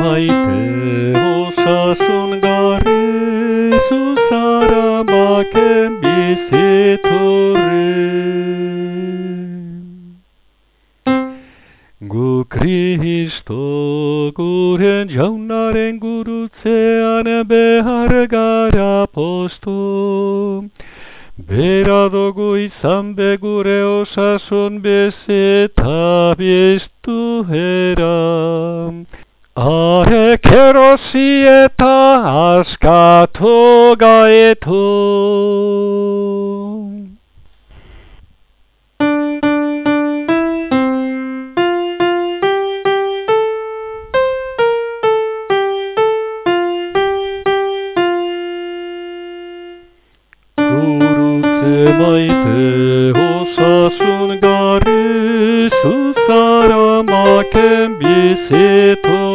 maite osasun gari zuzara maken biziturri. Gu kristo guren jaunaren gurutzean behar gara postu. Bera dugu izan begure osasun bezeta biztu eran. Arek erosi eta askatu gaitu. Gurutze maite osasun garri, zuzara maken bizitorri.